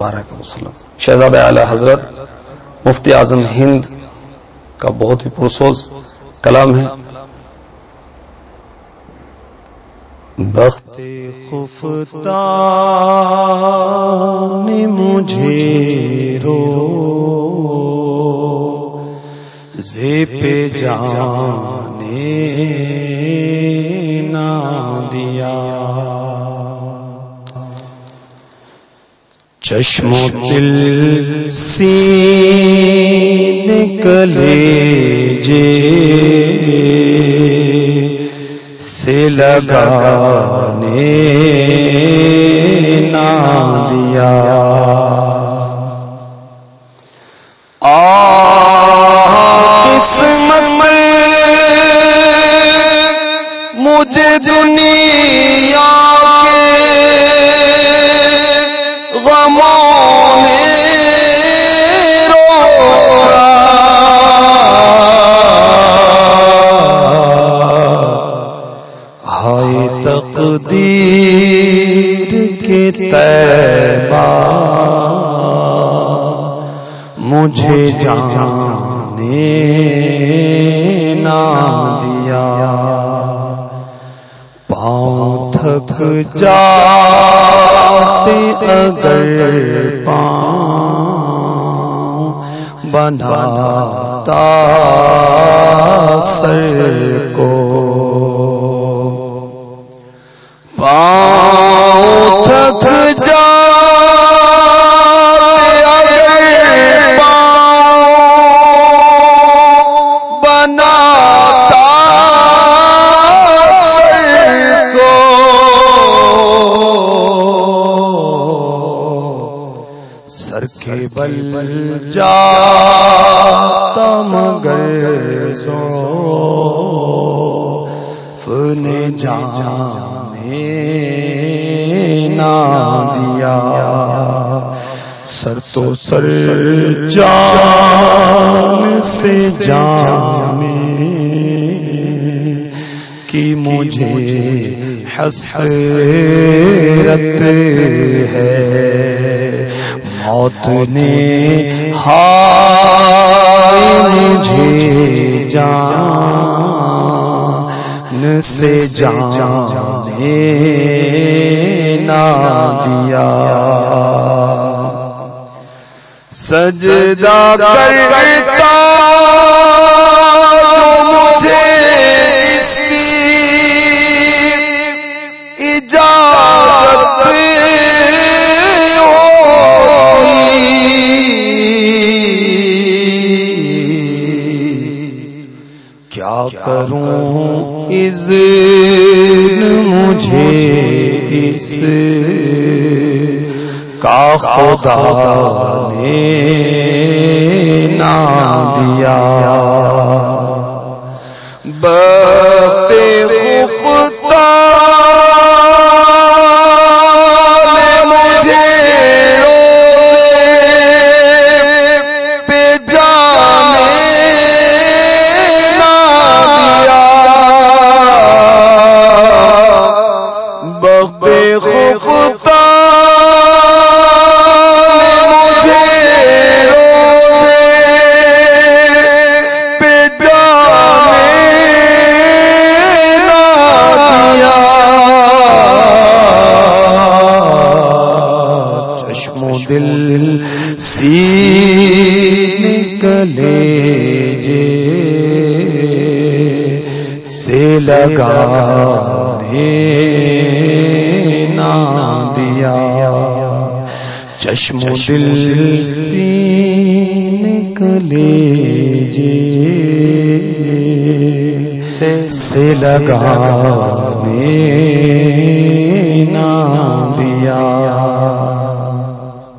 وسلم۔ شہزاد اعلی حضرت، مفتی اعظم ہند کا بہت ہی پرسوز کلام ہے۔ بخت خفتا نے مجھے رو۔ زی پہ جانے نہ دیا۔ چشم دل سی نکلے جے سے لگانے مجھے جانے نہ دیا۔ پاؤں تھک جاتے اگر پاؤں بناتا سر کو۔ سر کے بل جاتا مگر سو فنے جانے نہ دیا۔ سر تو سر جان سے جانے کی مجھے حسرت ہے۔ موت نے ہائے مجھے جان سے جانے نہ دیا۔ سجدہ کرتا کیا کروں؟ اذن مجھے اس کا خدا نے نہ دیا۔ دل سی نکلے جے سے لگا نہ دیا۔ چشم دل سی نکلے جے سے لگا نہ دیا۔